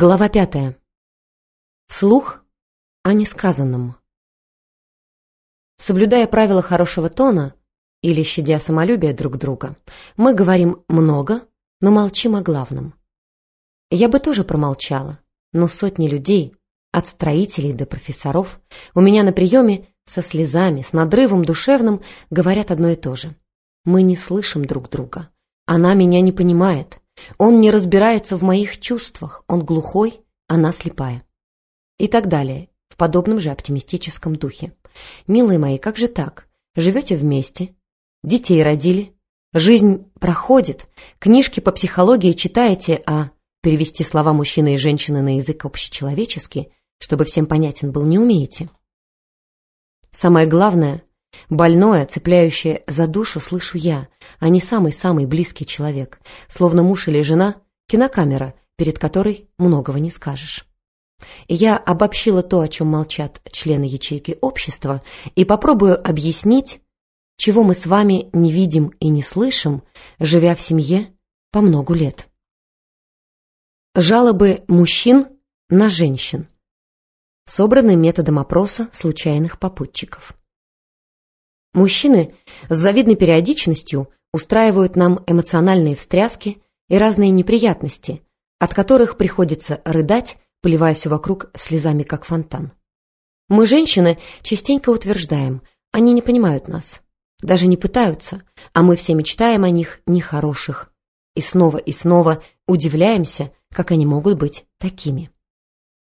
Глава пятая. Вслух о несказанном. Соблюдая правила хорошего тона или щадя самолюбие друг друга, мы говорим много, но молчим о главном. Я бы тоже промолчала, но сотни людей, от строителей до профессоров, у меня на приеме со слезами, с надрывом душевным говорят одно и то же. Мы не слышим друг друга. Она меня не понимает. Он не разбирается в моих чувствах, он глухой, она слепая. И так далее, в подобном же оптимистическом духе. Милые мои, как же так? Живете вместе, детей родили, жизнь проходит, книжки по психологии читаете, а перевести слова мужчины и женщины на язык общечеловеческий, чтобы всем понятен был, не умеете. Самое главное, Больное, цепляющее за душу, слышу я, а не самый-самый близкий человек, словно муж или жена, кинокамера, перед которой многого не скажешь. Я обобщила то, о чем молчат члены ячейки общества, и попробую объяснить, чего мы с вами не видим и не слышим, живя в семье по многу лет. Жалобы мужчин на женщин, собраны методом опроса случайных попутчиков. Мужчины с завидной периодичностью устраивают нам эмоциональные встряски и разные неприятности, от которых приходится рыдать, поливая все вокруг слезами, как фонтан. Мы, женщины, частенько утверждаем, они не понимают нас, даже не пытаются, а мы все мечтаем о них нехороших. И снова и снова удивляемся, как они могут быть такими.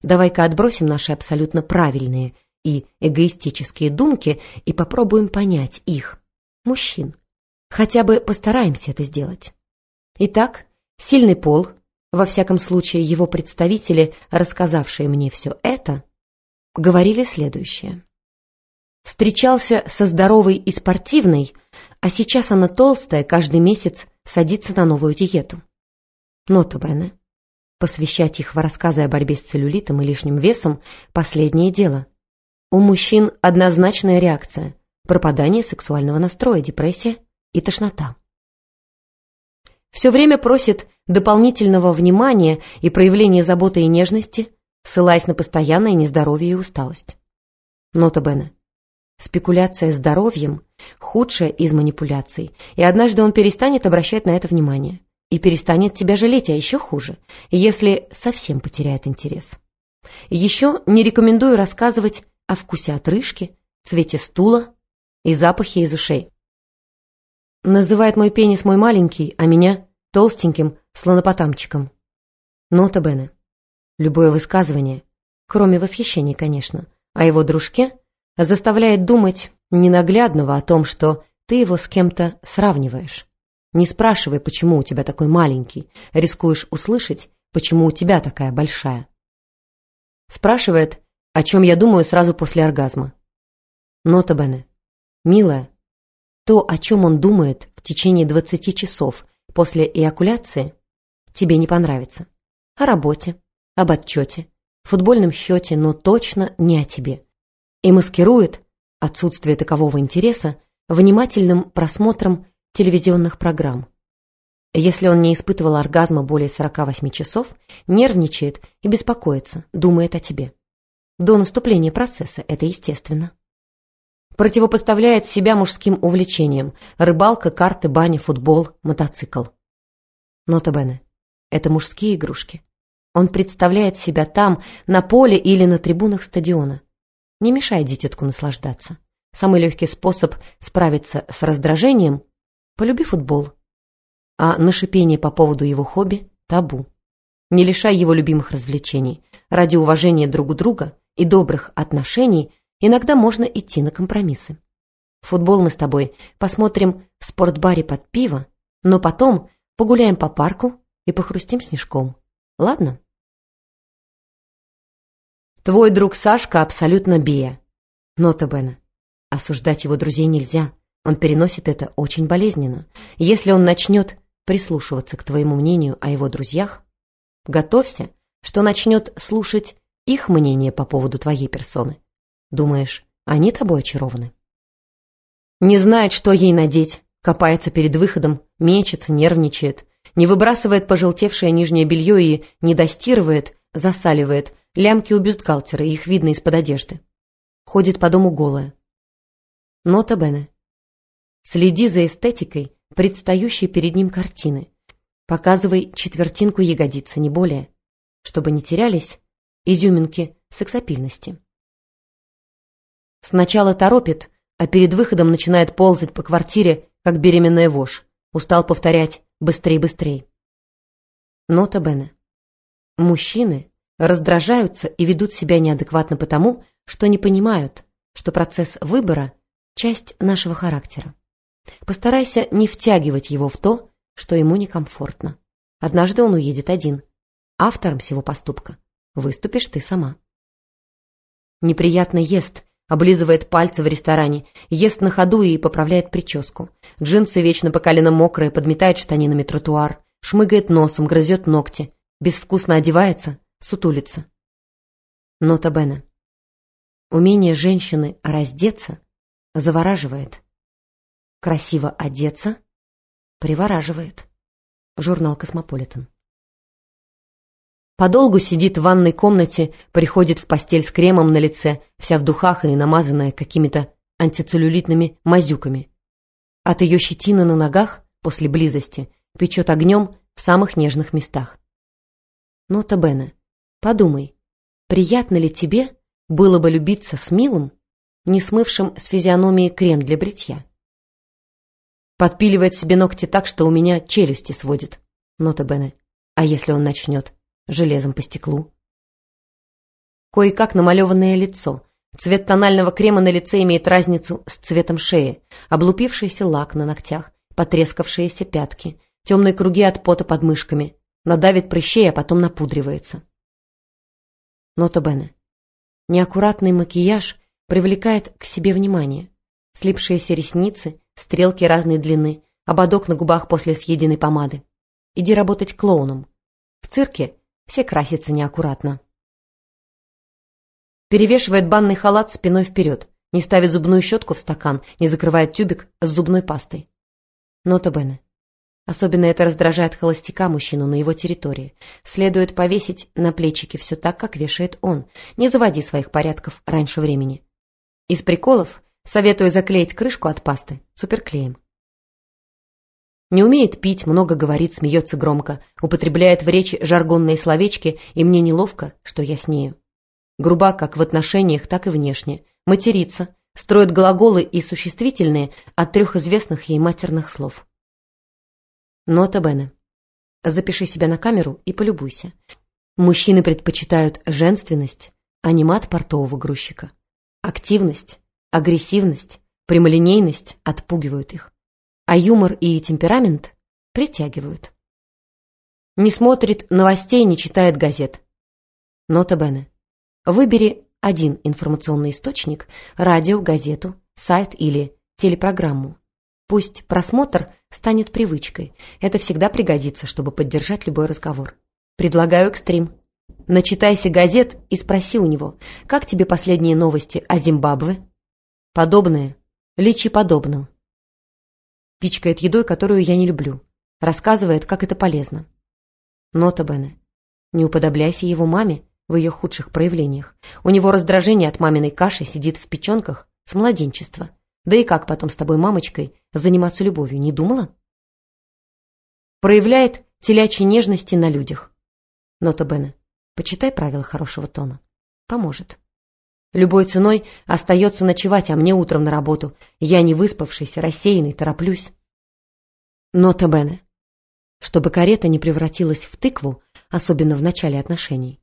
Давай-ка отбросим наши абсолютно правильные и эгоистические думки и попробуем понять их, мужчин. Хотя бы постараемся это сделать. Итак, сильный пол, во всяком случае его представители, рассказавшие мне все это, говорили следующее. Встречался со здоровой и спортивной, а сейчас она толстая, каждый месяц садится на новую диету. Нота Бене. Посвящать их в рассказы о борьбе с целлюлитом и лишним весом – последнее дело. У мужчин однозначная реакция – пропадание сексуального настроя, депрессия и тошнота. Все время просит дополнительного внимания и проявления заботы и нежности, ссылаясь на постоянное нездоровье и усталость. Нота Бене. Спекуляция здоровьем – худшая из манипуляций, и однажды он перестанет обращать на это внимание. И перестанет тебя жалеть, а еще хуже, если совсем потеряет интерес. Еще не рекомендую рассказывать о вкусе отрыжки, цвете стула и запахе из ушей. Называет мой пенис мой маленький, а меня толстеньким слонопотамчиком. Нота Бене. Любое высказывание, кроме восхищения, конечно, о его дружке, заставляет думать ненаглядного о том, что ты его с кем-то сравниваешь. Не спрашивай, почему у тебя такой маленький, рискуешь услышать, почему у тебя такая большая. Спрашивает, о чем я думаю сразу после оргазма. Нота Бене. Милая, то, о чем он думает в течение 20 часов после эякуляции, тебе не понравится. О работе, об отчете, футбольном счете, но точно не о тебе. И маскирует отсутствие такового интереса внимательным просмотром телевизионных программ. Если он не испытывал оргазма более 48 часов, нервничает и беспокоится, думает о тебе. До наступления процесса это естественно. Противопоставляет себя мужским увлечениям. Рыбалка, карты, баня, футбол, мотоцикл. Нота Бене. Это мужские игрушки. Он представляет себя там, на поле или на трибунах стадиона. Не мешай дитятку наслаждаться. Самый легкий способ справиться с раздражением – полюби футбол. А на шипение по поводу его хобби – табу. Не лишай его любимых развлечений. Ради уважения друг друга и добрых отношений иногда можно идти на компромиссы. Футбол мы с тобой посмотрим в спортбаре под пиво, но потом погуляем по парку и похрустим снежком. Ладно? Твой друг Сашка абсолютно бия. Нота Бена. Осуждать его друзей нельзя. Он переносит это очень болезненно. Если он начнет прислушиваться к твоему мнению о его друзьях, готовься, что начнет слушать их мнение по поводу твоей персоны. Думаешь, они тобой очарованы? Не знает, что ей надеть, копается перед выходом, мечется, нервничает, не выбрасывает пожелтевшее нижнее белье и не достирывает, засаливает, лямки у бюстгальтера, их видно из-под одежды. Ходит по дому голая. Нота Бене. Следи за эстетикой предстающей перед ним картины. Показывай четвертинку ягодицы, не более, чтобы не терялись изюминки сексапильности. Сначала торопит, а перед выходом начинает ползать по квартире, как беременная вошь. Устал повторять «быстрей-быстрей». Нота Бене. Мужчины раздражаются и ведут себя неадекватно потому, что не понимают, что процесс выбора – часть нашего характера. Постарайся не втягивать его в то, что ему некомфортно. Однажды он уедет один. Автором всего поступка выступишь ты сама. Неприятно ест, облизывает пальцы в ресторане, ест на ходу и поправляет прическу. Джинсы вечно по колено мокрые, подметает штанинами тротуар, шмыгает носом, грызет ногти, безвкусно одевается, сутулится. Nota bene. Умение женщины раздеться завораживает. Красиво одеться привораживает. Журнал «Космополитен». Подолгу сидит в ванной комнате, приходит в постель с кремом на лице, вся в духах и намазанная какими-то антицеллюлитными мазюками. От ее щетины на ногах, после близости, печет огнем в самых нежных местах. Нота Бене, подумай, приятно ли тебе было бы любиться с милым, не смывшим с физиономии крем для бритья? Подпиливает себе ногти так, что у меня челюсти сводит. Нота Бене, а если он начнет? Железом по стеклу. Кое-как намалеванное лицо. Цвет тонального крема на лице имеет разницу с цветом шеи, облупившийся лак на ногтях, потрескавшиеся пятки, темные круги от пота под мышками, надавит прыщей, а потом напудривается. Нота Бене. Неаккуратный макияж привлекает к себе внимание. Слипшиеся ресницы, стрелки разной длины, ободок на губах после съеденной помады. Иди работать клоуном. В цирке все красятся неаккуратно. Перевешивает банный халат спиной вперед, не ставит зубную щетку в стакан, не закрывает тюбик с зубной пастой. Нота Бене. Особенно это раздражает холостяка мужчину на его территории. Следует повесить на плечики все так, как вешает он. Не заводи своих порядков раньше времени. Из приколов советую заклеить крышку от пасты суперклеем. Не умеет пить, много говорит, смеется громко, употребляет в речи жаргонные словечки, и мне неловко, что я с нею. Груба как в отношениях, так и внешне. Матерится, строит глаголы и существительные от трех известных ей матерных слов. Нота Бене. Запиши себя на камеру и полюбуйся. Мужчины предпочитают женственность, а не мат портового грузчика. Активность, агрессивность, прямолинейность отпугивают их а юмор и темперамент притягивают. Не смотрит новостей, не читает газет. Нота Бене. Выбери один информационный источник – радио, газету, сайт или телепрограмму. Пусть просмотр станет привычкой. Это всегда пригодится, чтобы поддержать любой разговор. Предлагаю экстрим. Начитайся газет и спроси у него, как тебе последние новости о Зимбабве? Подобное. Личи подобным пичкает едой, которую я не люблю. Рассказывает, как это полезно. Нота Бене. Не уподобляйся его маме в ее худших проявлениях. У него раздражение от маминой каши сидит в печенках с младенчества. Да и как потом с тобой, мамочкой, заниматься любовью, не думала? Проявляет телячьи нежности на людях. Нота Бене. Почитай правила хорошего тона. Поможет. Любой ценой остается ночевать, а мне утром на работу. Я не выспавшийся, рассеянный, тороплюсь. Нота Бене. Чтобы карета не превратилась в тыкву, особенно в начале отношений.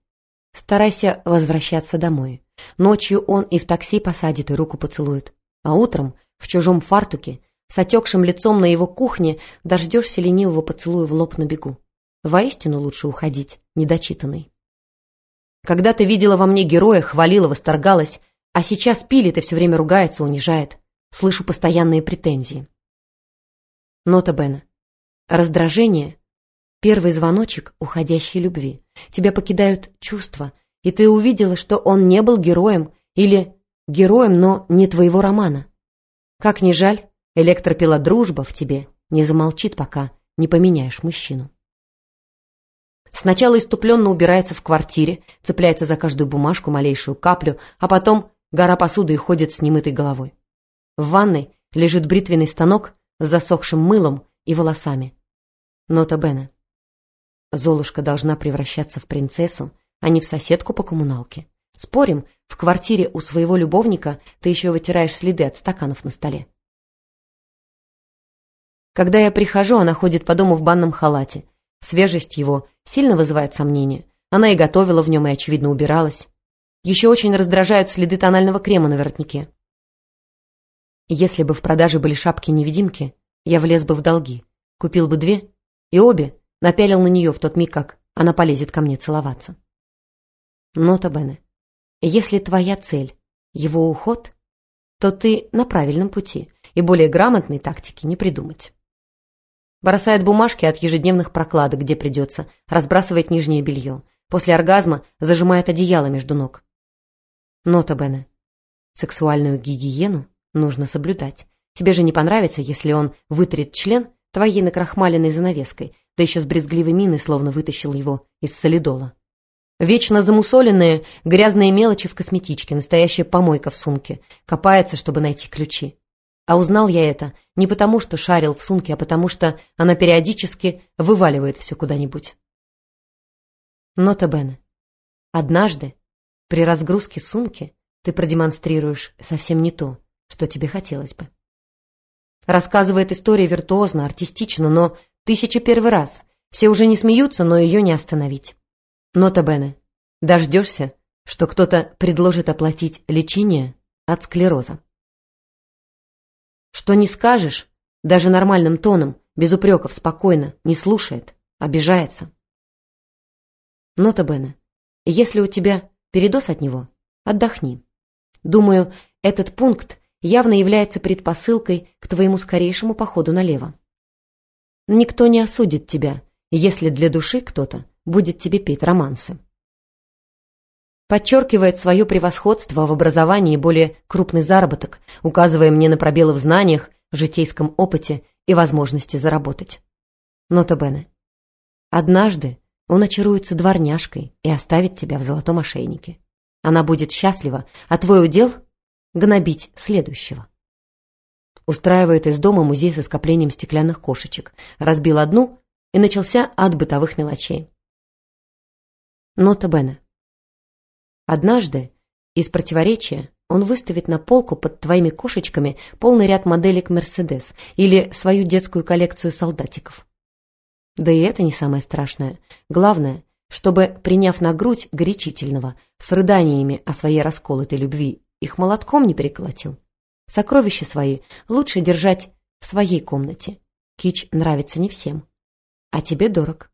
Старайся возвращаться домой. Ночью он и в такси посадит, и руку поцелует. А утром, в чужом фартуке, с отекшим лицом на его кухне, дождешься ленивого поцелуя в лоб на бегу. Воистину лучше уходить, недочитанный. Когда ты видела во мне героя, хвалила, восторгалась, а сейчас пилит и все время ругается, унижает. Слышу постоянные претензии. Нота Бена. Раздражение — первый звоночек уходящей любви. Тебя покидают чувства, и ты увидела, что он не был героем или героем, но не твоего романа. Как ни жаль, электропила дружба в тебе не замолчит, пока не поменяешь мужчину. Сначала иступленно убирается в квартире, цепляется за каждую бумажку, малейшую каплю, а потом гора посуды и ходит с немытой головой. В ванной лежит бритвенный станок с засохшим мылом и волосами. Нота Бена. Золушка должна превращаться в принцессу, а не в соседку по коммуналке. Спорим, в квартире у своего любовника ты еще вытираешь следы от стаканов на столе. Когда я прихожу, она ходит по дому в банном халате. Свежесть его сильно вызывает сомнения. Она и готовила в нем, и, очевидно, убиралась. Еще очень раздражают следы тонального крема на воротнике. Если бы в продаже были шапки-невидимки, я влез бы в долги. Купил бы две, и обе напялил на нее в тот миг, как она полезет ко мне целоваться. Нота Бене. Если твоя цель — его уход, то ты на правильном пути, и более грамотной тактики не придумать. Бросает бумажки от ежедневных прокладок, где придется, разбрасывает нижнее белье. После оргазма зажимает одеяло между ног. Нота Бене. Сексуальную гигиену нужно соблюдать. Тебе же не понравится, если он вытрет член твоей накрахмаленной занавеской, да еще с брезгливой миной словно вытащил его из солидола. Вечно замусоленные, грязные мелочи в косметичке, настоящая помойка в сумке. Копается, чтобы найти ключи. А узнал я это не потому, что шарил в сумке, а потому что она периодически вываливает все куда-нибудь. Нота Бене. Однажды при разгрузке сумки ты продемонстрируешь совсем не то, что тебе хотелось бы. Рассказывает историю виртуозно, артистично, но тысяча первый раз. Все уже не смеются, но ее не остановить. Нота Бене. Дождешься, что кто-то предложит оплатить лечение от склероза. Что не скажешь, даже нормальным тоном, без упреков, спокойно, не слушает, обижается. Нота Бене. Если у тебя передоз от него, отдохни. Думаю, этот пункт явно является предпосылкой к твоему скорейшему походу налево. Никто не осудит тебя, если для души кто-то будет тебе петь романсы. Подчеркивает свое превосходство в образовании более крупный заработок, указывая мне на пробелы в знаниях, житейском опыте и возможности заработать. Нота Бене. Однажды он очаруется дворняжкой и оставит тебя в золотом ошейнике. Она будет счастлива, а твой удел — гнобить следующего. Устраивает из дома музей со скоплением стеклянных кошечек, разбил одну, и начался ад бытовых мелочей. Нота Бене. Однажды, из противоречия, он выставит на полку под твоими кошечками полный ряд моделек «Мерседес» или свою детскую коллекцию солдатиков. Да и это не самое страшное. Главное, чтобы, приняв на грудь горячительного, с рыданиями о своей расколотой любви, их молотком не переколотил. Сокровища свои лучше держать в своей комнате. Кич нравится не всем. А тебе дорог.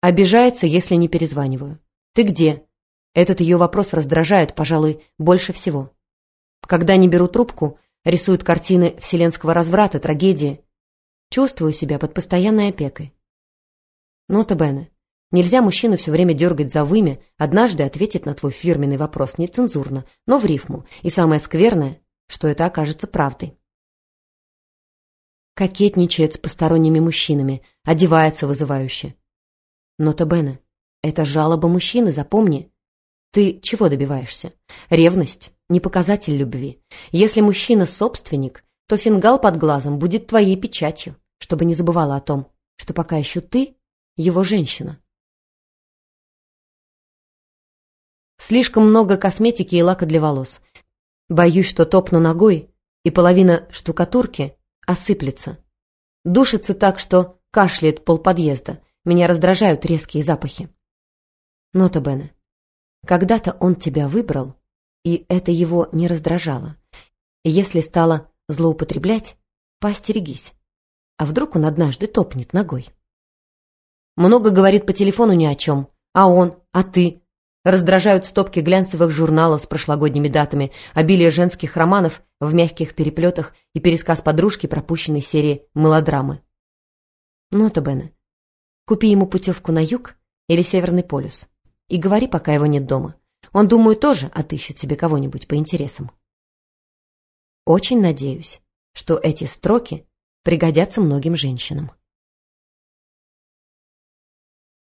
Обижается, если не перезваниваю. «Ты где?» Этот ее вопрос раздражает, пожалуй, больше всего. Когда не беру трубку, рисуют картины вселенского разврата, трагедии. Чувствую себя под постоянной опекой. Нота Бене. Нельзя мужчину все время дергать за вымя, однажды ответить на твой фирменный вопрос нецензурно, но в рифму. И самое скверное, что это окажется правдой. Кокетничает с посторонними мужчинами, одевается вызывающе. Нота Бене, это жалоба мужчины, запомни. Ты чего добиваешься? Ревность – не показатель любви. Если мужчина собственник, то фингал под глазом будет твоей печатью, чтобы не забывала о том, что пока еще ты – его женщина. Слишком много косметики и лака для волос. Боюсь, что топну ногой, и половина штукатурки осыплется. Душится так, что кашляет пол подъезда – меня раздражают резкие запахи. Нота Бене. Когда-то он тебя выбрал, и это его не раздражало. Если стало злоупотреблять, поостерегись. А вдруг он однажды топнет ногой? Много говорит по телефону ни о чем. А он? А ты? Раздражают стопки глянцевых журналов с прошлогодними датами, обилие женских романов в мягких переплетах и пересказ подружки пропущенной серии мелодрамы. Нота Бене. Купи ему путевку на юг или Северный полюс. И говори, пока его нет дома. Он, думаю, тоже отыщет себе кого-нибудь по интересам. Очень надеюсь, что эти строки пригодятся многим женщинам.